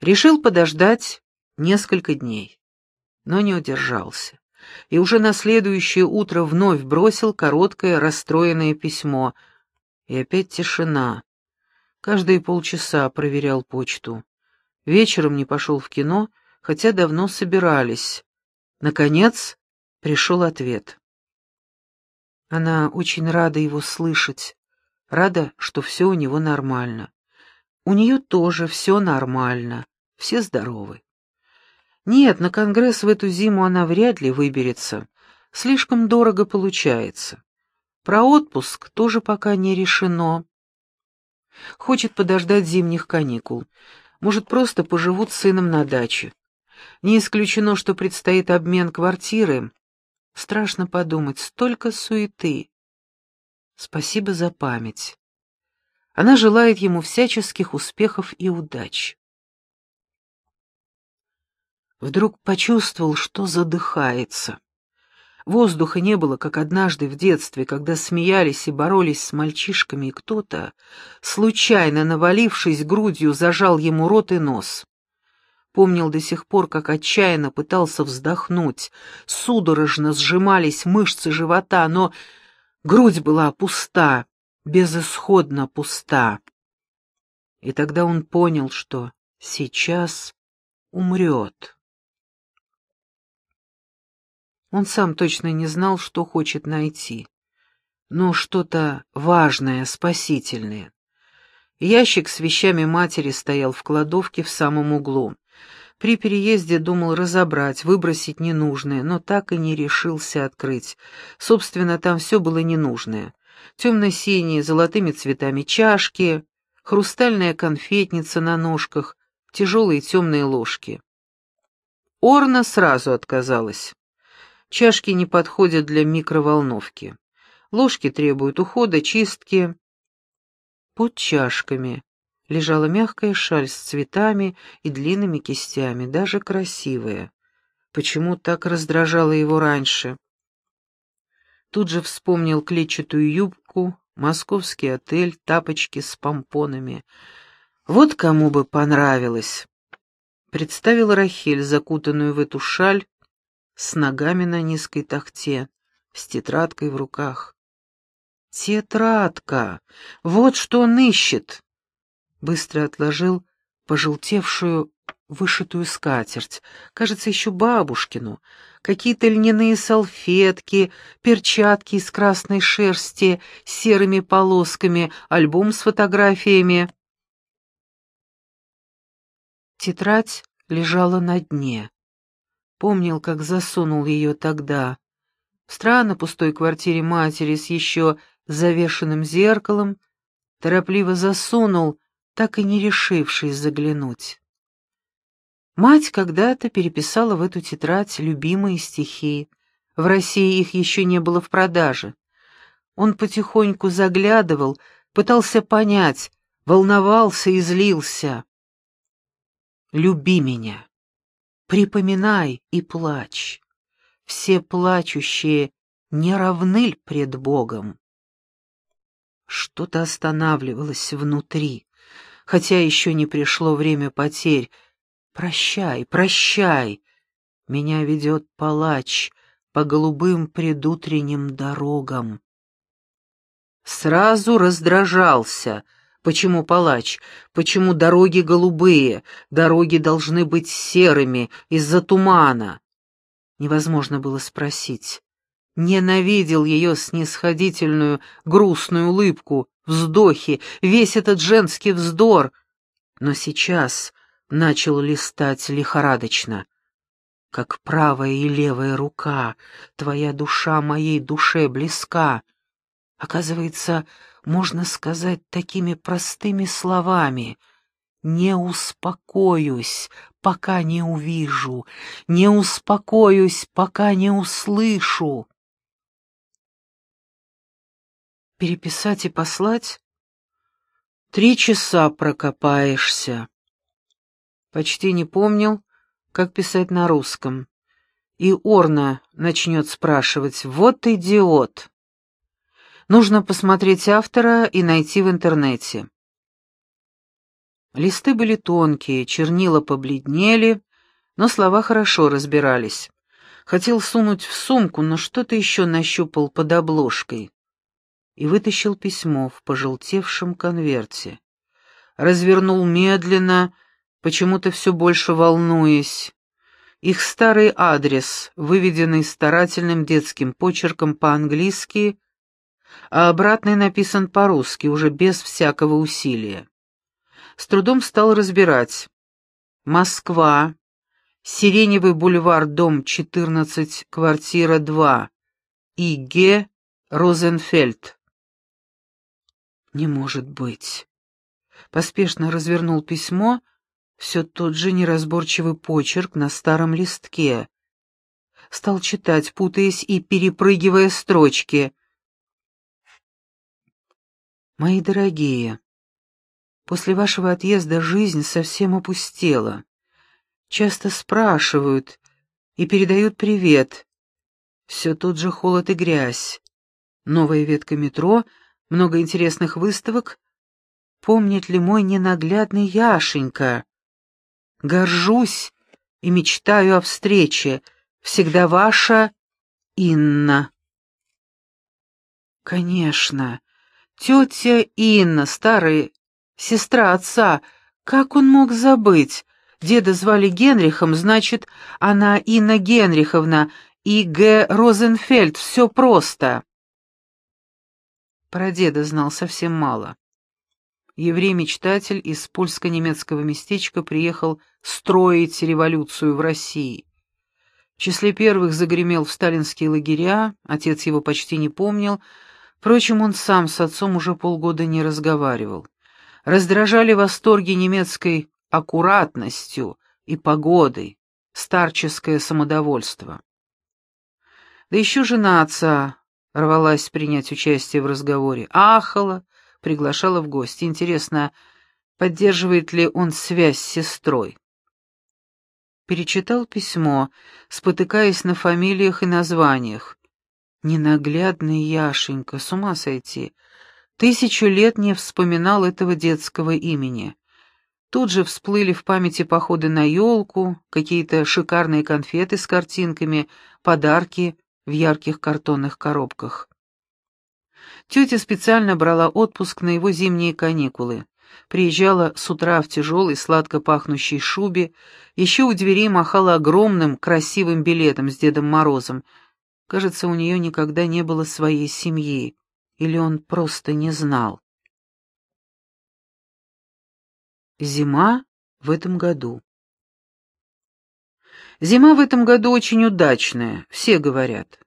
Решил подождать несколько дней, но не удержался. И уже на следующее утро вновь бросил короткое расстроенное письмо. И опять тишина. Каждые полчаса проверял почту. Вечером не пошел в кино, хотя давно собирались. Наконец пришел ответ. Она очень рада его слышать, рада, что все у него нормально. У нее тоже все нормально, все здоровы. Нет, на конгресс в эту зиму она вряд ли выберется. Слишком дорого получается. Про отпуск тоже пока не решено. Хочет подождать зимних каникул. Может, просто поживут с сыном на даче. Не исключено, что предстоит обмен квартиры. Страшно подумать, столько суеты. Спасибо за память. Она желает ему всяческих успехов и удач. Вдруг почувствовал, что задыхается. Воздуха не было, как однажды в детстве, когда смеялись и боролись с мальчишками, и кто-то, случайно навалившись грудью, зажал ему рот и нос. Помнил до сих пор, как отчаянно пытался вздохнуть, судорожно сжимались мышцы живота, но грудь была пуста, безысходно пуста. И тогда он понял, что сейчас умрет. Он сам точно не знал, что хочет найти. Но что-то важное, спасительное. Ящик с вещами матери стоял в кладовке в самом углу. При переезде думал разобрать, выбросить ненужное, но так и не решился открыть. Собственно, там все было ненужное. Темно-синие, золотыми цветами чашки, хрустальная конфетница на ножках, тяжелые темные ложки. Орна сразу отказалась. Чашки не подходят для микроволновки. Ложки требуют ухода, чистки. Под чашками лежала мягкая шаль с цветами и длинными кистями, даже красивая. Почему так раздражало его раньше? Тут же вспомнил клетчатую юбку, московский отель, тапочки с помпонами. Вот кому бы понравилось. Представил Рахель, закутанную в эту шаль, с ногами на низкой тахте, с тетрадкой в руках. Тетрадка! Вот что он ищет! Быстро отложил пожелтевшую вышитую скатерть, кажется, еще бабушкину, какие-то льняные салфетки, перчатки из красной шерсти с серыми полосками, альбом с фотографиями. Тетрадь лежала на дне. Помнил, как засунул ее тогда. Странно пустой квартире матери с еще завешенным зеркалом, торопливо засунул, так и не решившись заглянуть. Мать когда-то переписала в эту тетрадь любимые стихи. В России их еще не было в продаже. Он потихоньку заглядывал, пытался понять, волновался и злился. «Люби меня». Припоминай и плачь. Все плачущие не равны пред Богом. Что-то останавливалось внутри, хотя еще не пришло время потерь. Прощай, прощай, меня ведет палач по голубым предутренним дорогам. Сразу раздражался — Почему палач? Почему дороги голубые? Дороги должны быть серыми из-за тумана. Невозможно было спросить. Ненавидел ее снисходительную, грустную улыбку, вздохи, весь этот женский вздор. Но сейчас начал листать лихорадочно. Как правая и левая рука, твоя душа моей душе близка. Оказывается, можно сказать такими простыми словами «Не успокоюсь, пока не увижу, не успокоюсь, пока не услышу». Переписать и послать? Три часа прокопаешься. Почти не помнил, как писать на русском. И Орна начнет спрашивать «Вот идиот!» Нужно посмотреть автора и найти в интернете. Листы были тонкие, чернила побледнели, но слова хорошо разбирались. Хотел сунуть в сумку, но что-то еще нащупал под обложкой. И вытащил письмо в пожелтевшем конверте. Развернул медленно, почему-то все больше волнуясь. Их старый адрес, выведенный старательным детским почерком по-английски, а обратный написан по-русски, уже без всякого усилия. С трудом стал разбирать. Москва, Сиреневый бульвар, дом 14, квартира 2. И. Г. Розенфельд. Не может быть. Поспешно развернул письмо, все тот же неразборчивый почерк на старом листке. Стал читать, путаясь и перепрыгивая строчки. «Мои дорогие, после вашего отъезда жизнь совсем опустела. Часто спрашивают и передают привет. Все тот же холод и грязь. Новая ветка метро, много интересных выставок. Помнит ли мой ненаглядный Яшенька? Горжусь и мечтаю о встрече. Всегда ваша Инна. Конечно, тетя Инна, старая сестра отца, как он мог забыть? Деда звали Генрихом, значит, она Инна Генриховна и Г. Розенфельд, все просто. Про деда знал совсем мало. Еврей-мечтатель из польско-немецкого местечка приехал строить революцию в России. В числе первых загремел в сталинские лагеря, отец его почти не помнил, впрочем, он сам с отцом уже полгода не разговаривал. Раздражали восторги немецкой аккуратностью и погодой, старческое самодовольство. Да еще жена отца рвалась принять участие в разговоре, ахала, приглашала в гости. Интересно, поддерживает ли он связь с сестрой? Перечитал письмо, спотыкаясь на фамилиях и названиях. Ненаглядный Яшенька, с ума сойти. Тысячу лет не вспоминал этого детского имени. Тут же всплыли в памяти походы на елку, какие-то шикарные конфеты с картинками, подарки в ярких картонных коробках. Тетя специально брала отпуск на его зимние каникулы. Приезжала с утра в тяжелой, сладко пахнущей шубе, еще у дверей махала огромным, красивым билетом с Дедом Морозом. Кажется, у нее никогда не было своей семьи, или он просто не знал. Зима в этом году. Зима в этом году очень удачная, все говорят.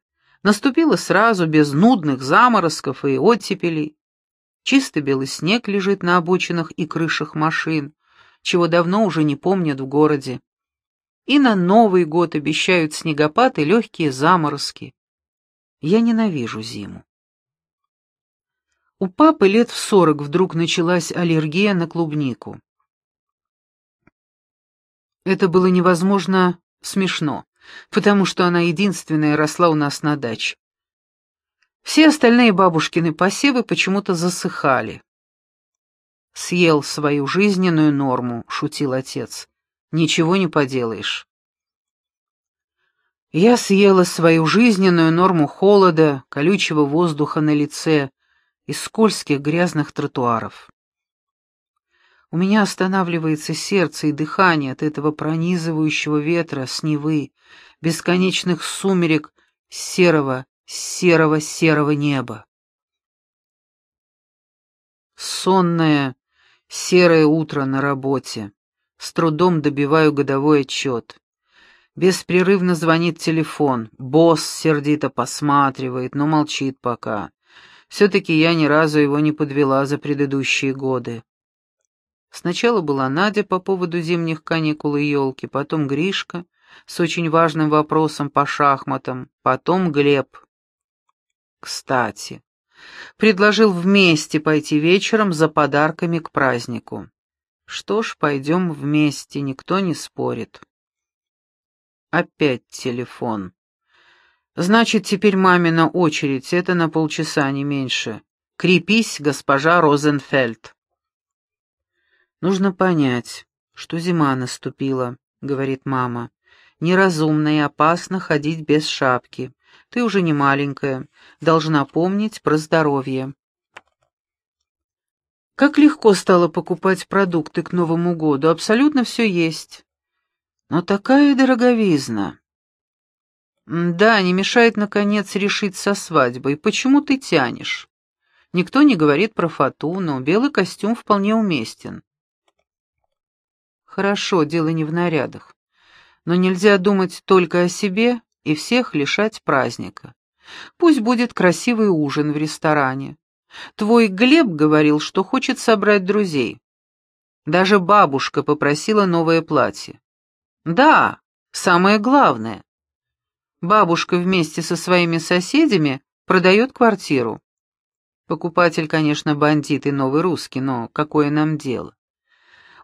Наступила сразу, без нудных заморозков и оттепелей. Чистый белый снег лежит на обочинах и крышах машин, чего давно уже не помнят в городе. И на Новый год обещают снегопад и легкие заморозки. Я ненавижу зиму. У папы лет в сорок вдруг началась аллергия на клубнику. Это было невозможно смешно, потому что она единственная росла у нас на даче. Все остальные бабушкины посевы почему-то засыхали. «Съел свою жизненную норму», — шутил отец. «Ничего не поделаешь». Я съела свою жизненную норму холода, колючего воздуха на лице и скользких грязных тротуаров. У меня останавливается сердце и дыхание от этого пронизывающего ветра с Невы, бесконечных сумерек серого, серого, серого неба. Сонное, серое утро на работе. С трудом добиваю годовой отчет. Беспрерывно звонит телефон. Босс сердито посматривает, но молчит пока. Все-таки я ни разу его не подвела за предыдущие годы. Сначала была Надя по поводу зимних каникул и елки, потом Гришка с очень важным вопросом по шахматам, потом Глеб. Кстати, предложил вместе пойти вечером за подарками к празднику. Что ж, пойдем вместе, никто не спорит. Опять телефон. Значит, теперь мамина очередь, это на полчаса, не меньше. Крепись, госпожа Розенфельд. Нужно понять, что зима наступила, говорит мама. Неразумно и опасно ходить без шапки. Ты уже не маленькая, должна помнить про здоровье. Как легко стало покупать продукты к Новому году, абсолютно все есть. Но такая дороговизна. Да, не мешает, наконец, решить со свадьбой. Почему ты тянешь? Никто не говорит про фату, но белый костюм вполне уместен. Хорошо, дело не в нарядах. Но нельзя думать только о себе и всех лишать праздника. Пусть будет красивый ужин в ресторане. Твой Глеб говорил, что хочет собрать друзей. Даже бабушка попросила новое платье. Да, самое главное. Бабушка вместе со своими соседями продает квартиру. Покупатель, конечно, бандит и новый русский, но какое нам дело?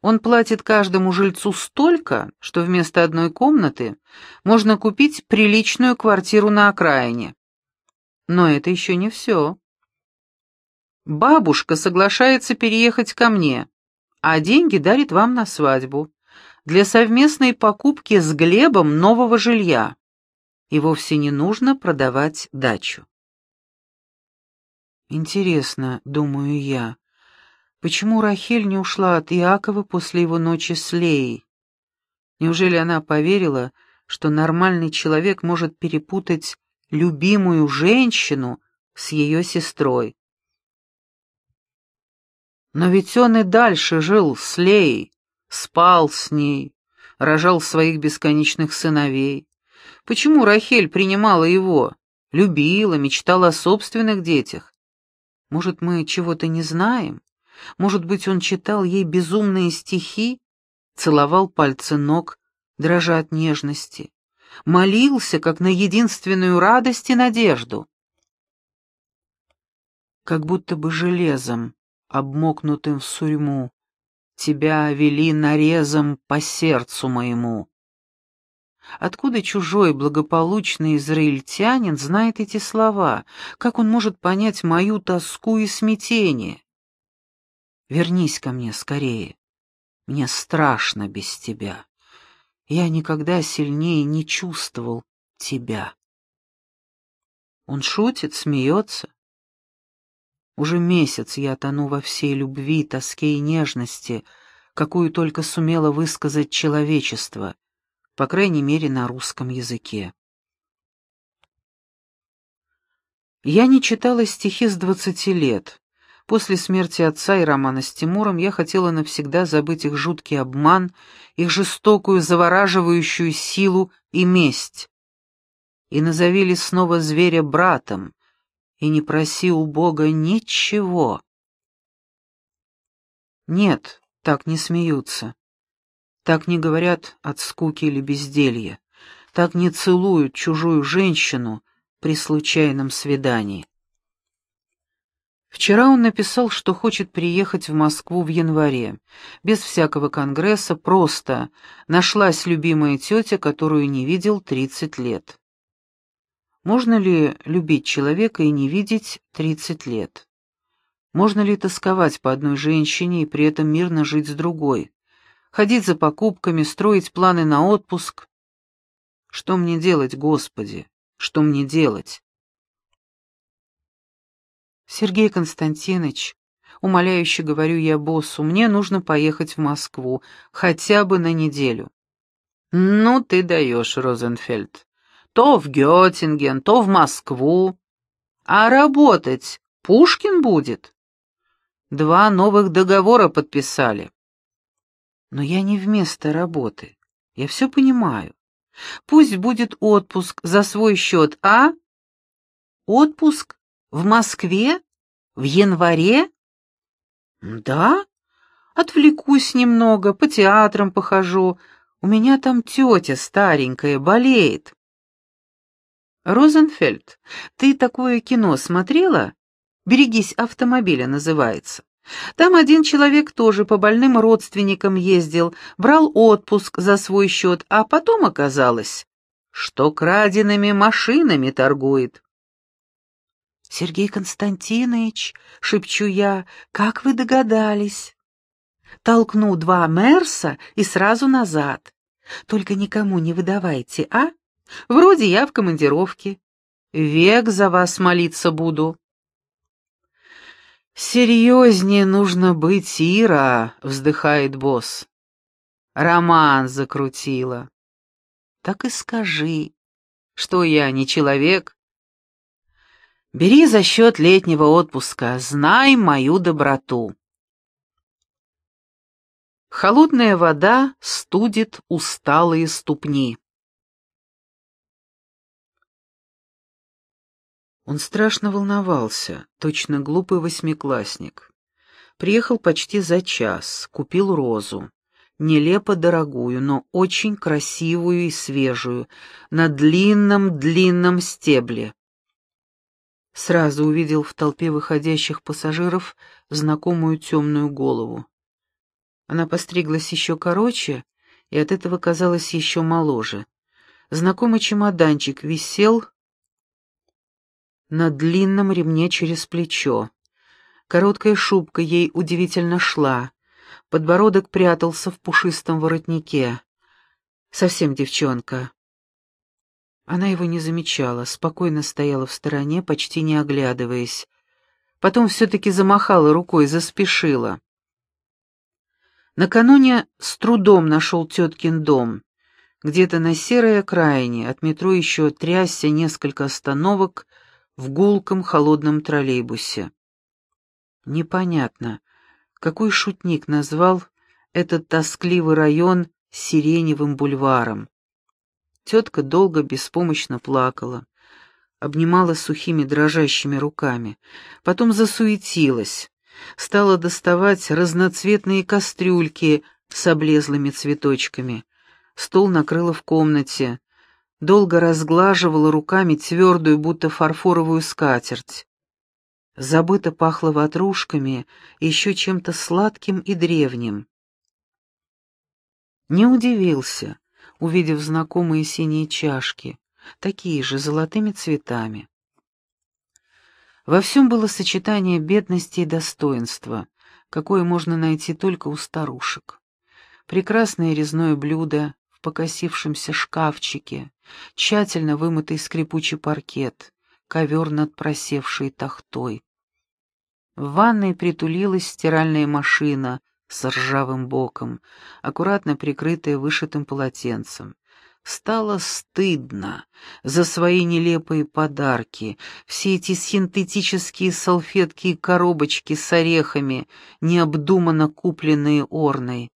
Он платит каждому жильцу столько, что вместо одной комнаты можно купить приличную квартиру на окраине. Но это еще не все. Бабушка соглашается переехать ко мне, а деньги дарит вам на свадьбу для совместной покупки с Глебом нового жилья. И вовсе не нужно продавать дачу. Интересно, думаю я, почему Рахель не ушла от Иакова после его ночи с Леей? Неужели она поверила, что нормальный человек может перепутать любимую женщину с ее сестрой? Но ведь он и дальше жил с Леей, спал с ней, рожал своих бесконечных сыновей. Почему Рахель принимала его, любила, мечтала о собственных детях? Может, мы чего-то не знаем? Может быть, он читал ей безумные стихи, целовал пальцы ног, дрожа от нежности, молился, как на единственную радость и надежду? Как будто бы железом обмокнутым в сурьму. Тебя вели нарезом по сердцу моему. Откуда чужой благополучный израильтянин знает эти слова? Как он может понять мою тоску и смятение? Вернись ко мне скорее. Мне страшно без тебя. Я никогда сильнее не чувствовал тебя. Он шутит, смеется. Уже месяц я тону во всей любви, тоске и нежности, какую только сумело высказать человечество, по крайней мере, на русском языке. Я не читала стихи с двадцати лет. После смерти отца и романа с Тимуром я хотела навсегда забыть их жуткий обман, их жестокую, завораживающую силу и месть. И назовили снова зверя братом, и не проси у Бога ничего. Нет, так не смеются. Так не говорят от скуки или безделья. Так не целуют чужую женщину при случайном свидании. Вчера он написал, что хочет приехать в Москву в январе, без всякого конгресса, просто нашлась любимая тетя, которую не видел 30 лет. Можно ли любить человека и не видеть 30 лет? Можно ли тосковать по одной женщине и при этом мирно жить с другой? Ходить за покупками, строить планы на отпуск? Что мне делать, Господи? Что мне делать? Сергей Константинович, умоляюще говорю я боссу, мне нужно поехать в Москву, хотя бы на неделю. Ну ты даешь, Розенфельд то в Геттинген, то в Москву. А работать Пушкин будет? Два новых договора подписали. Но я не вместо работы. Я все понимаю. Пусть будет отпуск за свой счет, а? Отпуск в Москве? В январе? Да? Отвлекусь немного, по театрам похожу. У меня там тетя старенькая болеет. «Розенфельд, ты такое кино смотрела? «Берегись автомобиля» называется. Там один человек тоже по больным родственникам ездил, брал отпуск за свой счет, а потом оказалось, что краденными машинами торгует. «Сергей Константинович», — шепчу я, — «как вы догадались?» Толкну два Мерса и сразу назад. Только никому не выдавайте, а? Вроде я в командировке. Век за вас молиться буду». «Серьезнее нужно быть, Ира», — вздыхает босс. «Роман закрутила». «Так и скажи, что я не человек». «Бери за счет летнего отпуска, знай мою доброту». Холодная вода студит усталые ступни. Он страшно волновался, точно глупый восьмиклассник. Приехал почти за час, купил розу. Нелепо дорогую, но очень красивую и свежую, на длинном-длинном стебле. Сразу увидел в толпе выходящих пассажиров знакомую темную голову. Она постриглась еще короче и от этого казалась еще моложе. Знакомый чемоданчик висел на длинном ремне через плечо. Короткая шубка ей удивительно шла. Подбородок прятался в пушистом воротнике. Совсем девчонка. Она его не замечала, спокойно стояла в стороне, почти не оглядываясь. Потом все-таки замахала рукой, заспешила. Накануне с трудом нашел теткин дом. Где-то на серой окраине, от метро еще трясся несколько остановок, в гулком холодном троллейбусе. Непонятно, какой шутник назвал этот тоскливый район сиреневым бульваром. Тетка долго беспомощно плакала, обнимала сухими дрожащими руками, потом засуетилась, стала доставать разноцветные кастрюльки с облезлыми цветочками. Стол накрыла в комнате, долго разглаживала руками твердую, будто фарфоровую скатерть. Забыто пахло ватрушками и еще чем-то сладким и древним. Не удивился, увидев знакомые синие чашки, такие же, золотыми цветами. Во всем было сочетание бедности и достоинства, какое можно найти только у старушек. Прекрасное резное блюдо, покосившемся шкафчике, тщательно вымытый скрипучий паркет, ковер над просевшей тахтой. В ванной притулилась стиральная машина с ржавым боком, аккуратно прикрытая вышитым полотенцем. Стало стыдно за свои нелепые подарки, все эти синтетические салфетки и коробочки с орехами, необдуманно купленные Орной.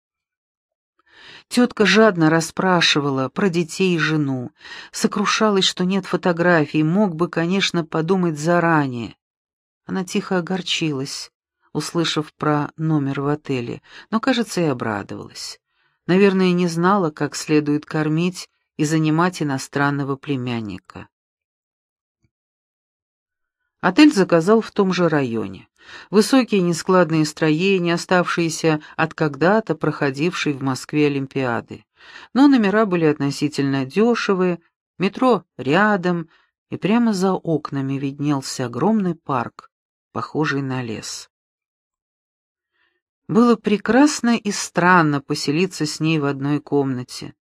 Тетка жадно расспрашивала про детей и жену, сокрушалась, что нет фотографий, мог бы, конечно, подумать заранее. Она тихо огорчилась, услышав про номер в отеле, но, кажется, и обрадовалась. Наверное, не знала, как следует кормить и занимать иностранного племянника. Отель заказал в том же районе. Высокие нескладные строения, оставшиеся от когда-то проходившей в Москве Олимпиады. Но номера были относительно дешевые, метро рядом, и прямо за окнами виднелся огромный парк, похожий на лес. Было прекрасно и странно поселиться с ней в одной комнате.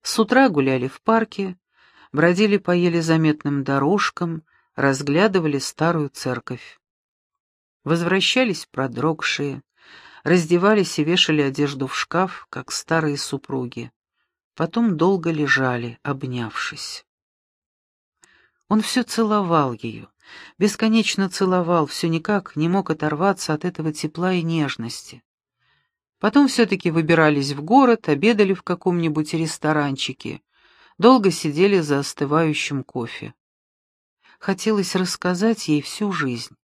С утра гуляли в парке, бродили по еле заметным дорожкам, разглядывали старую церковь. Возвращались продрогшие, раздевались и вешали одежду в шкаф, как старые супруги. Потом долго лежали, обнявшись. Он все целовал ее, бесконечно целовал, все никак не мог оторваться от этого тепла и нежности. Потом все-таки выбирались в город, обедали в каком-нибудь ресторанчике, долго сидели за остывающим кофе. Хотелось рассказать ей всю жизнь.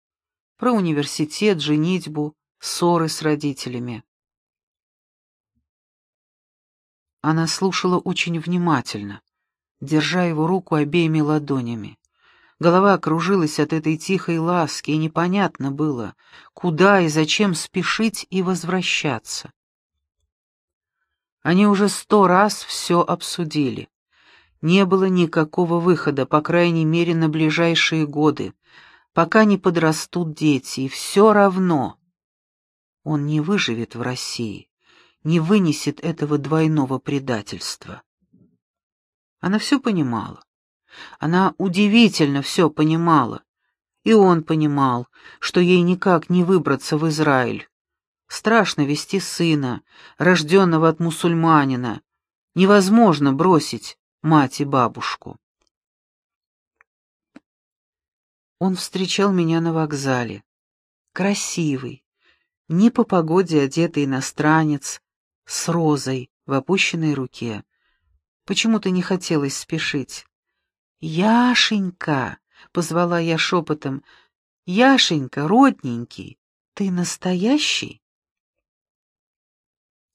Про университет, женитьбу, ссоры с родителями. Она слушала очень внимательно, держа его руку обеими ладонями. Голова окружилась от этой тихой ласки, и непонятно было, куда и зачем спешить и возвращаться. Они уже сто раз все обсудили. Не было никакого выхода, по крайней мере, на ближайшие годы, пока не подрастут дети, и все равно он не выживет в России. не вынесет этого двойного предательства. Она все понимала. Она удивительно все понимала. И он понимал, что ей никак не выбраться в Израиль. Страшно вести сына, рожденного от мусульманина. Невозможно бросить мать и бабушку. Он встречал меня на вокзале. Красивый, не по погоде одетый иностранец, с розой в опущенной руке. Почему-то не хотелось спешить. «Яшенька!» — позвала я шепотом. «Яшенька, родненький, ты настоящий?»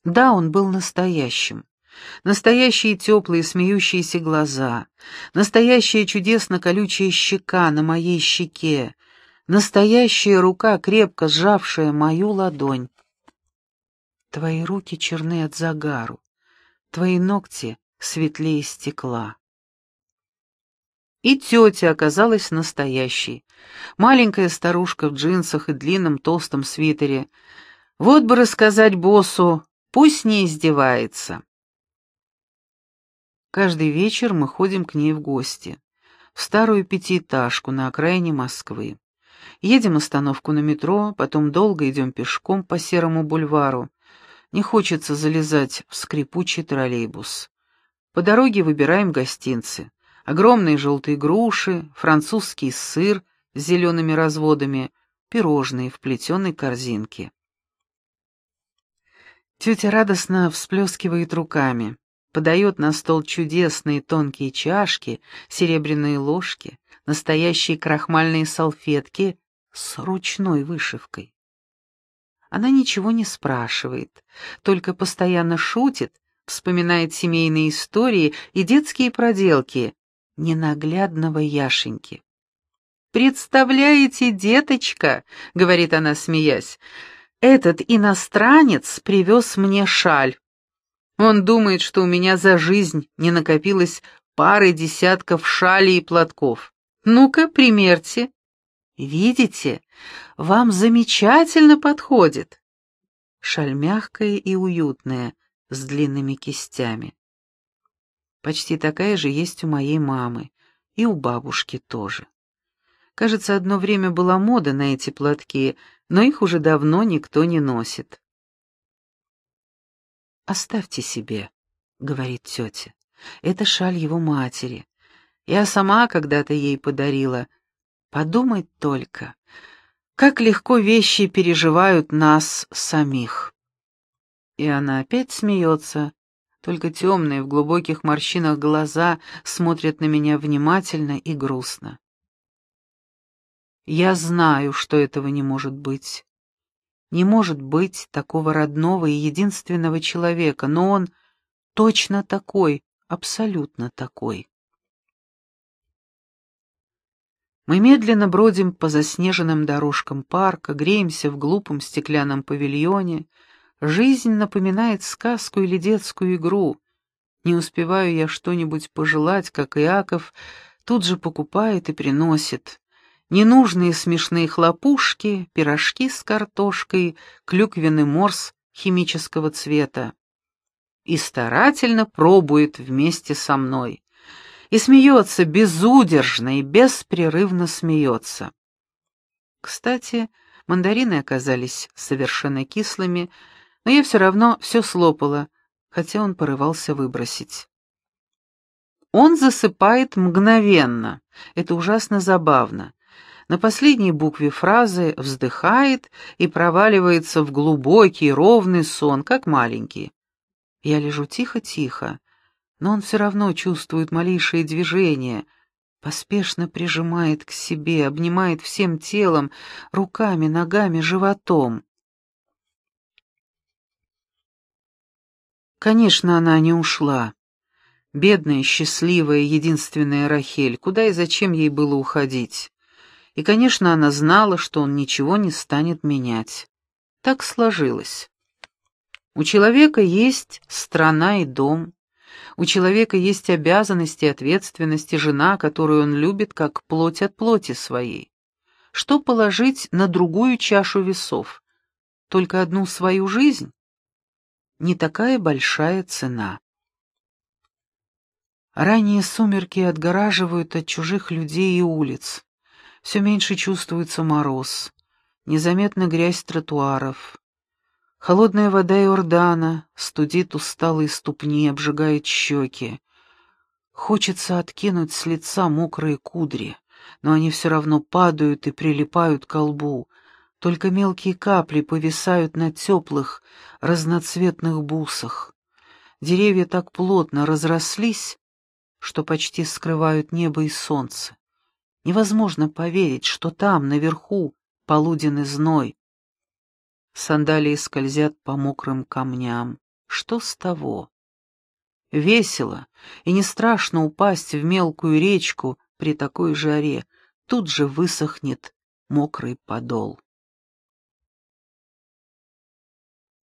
Да, он был настоящим. Настоящие теплые смеющиеся глаза, настоящая чудесно колючая щека на моей щеке, настоящая рука, крепко сжавшая мою ладонь. Твои руки черны от загару, твои ногти светлее стекла. И тетя оказалась настоящей. Маленькая старушка в джинсах и длинном толстом свитере. Вот бы рассказать боссу, пусть не издевается. Каждый вечер мы ходим к ней в гости. В старую пятиэтажку на окраине Москвы. Едем остановку на метро, потом долго идем пешком по серому бульвару. Не хочется залезать в скрипучий троллейбус. По дороге выбираем гостинцы. Огромные желтые груши, французский сыр с зелеными разводами, пирожные в плетеной корзинке. Тетя радостно всплескивает руками, подает на стол чудесные тонкие чашки, серебряные ложки, настоящие крахмальные салфетки с ручной вышивкой. Она ничего не спрашивает, только постоянно шутит, вспоминает семейные истории и детские проделки ненаглядного Яшеньки. «Представляете, деточка», — говорит она, смеясь, — «этот иностранец привез мне шаль. Он думает, что у меня за жизнь не накопилось пары десятков шалей и платков. Ну-ка, примерьте. Видите, вам замечательно подходит. Шаль мягкая и уютная, с длинными кистями. Почти такая же есть у моей мамы, и у бабушки тоже. Кажется, одно время была мода на эти платки, но их уже давно никто не носит. «Оставьте себе», — говорит тетя. «Это шаль его матери. Я сама когда-то ей подарила. Подумать только, как легко вещи переживают нас самих. И она опять смеется, только темные в глубоких морщинах глаза смотрят на меня внимательно и грустно. Я знаю, что этого не может быть. Не может быть такого родного и единственного человека, но он точно такой, абсолютно такой. Мы медленно бродим по заснеженным дорожкам парка, греемся в глупом стеклянном павильоне. Жизнь напоминает сказку или детскую игру. Не успеваю я что-нибудь пожелать, как Иаков тут же покупает и приносит. Ненужные смешные хлопушки, пирожки с картошкой, клюквенный морс химического цвета. И старательно пробует вместе со мной и смеется безудержно и беспрерывно смеется. Кстати, мандарины оказались совершенно кислыми, но я все равно все слопала, хотя он порывался выбросить. Он засыпает мгновенно, это ужасно забавно. На последней букве фразы вздыхает и проваливается в глубокий ровный сон, как маленький. Я лежу тихо-тихо, но он все равно чувствует малейшие движения, поспешно прижимает к себе, обнимает всем телом, руками, ногами, животом. Конечно, она не ушла. Бедная, счастливая, единственная Рахель, куда и зачем ей было уходить? И, конечно, она знала, что он ничего не станет менять. Так сложилось. У человека есть страна и дом, у человека есть обязанности и ответственности жена, которую он любит, как плоть от плоти своей. Что положить на другую чашу весов? Только одну свою жизнь? Не такая большая цена. Ранние сумерки отгораживают от чужих людей и улиц. Все меньше чувствуется мороз, незаметна грязь тротуаров. Холодная вода Иордана студит усталые ступни, обжигает щеки. Хочется откинуть с лица мокрые кудри, но они все равно падают и прилипают к лбу. Только мелкие капли повисают на теплых, разноцветных бусах. Деревья так плотно разрослись, что почти скрывают небо и солнце. Невозможно поверить, что там, наверху, полуденный зной. Сандалии скользят по мокрым камням. Что с того? Весело и не страшно упасть в мелкую речку при такой жаре. Тут же высохнет мокрый подол.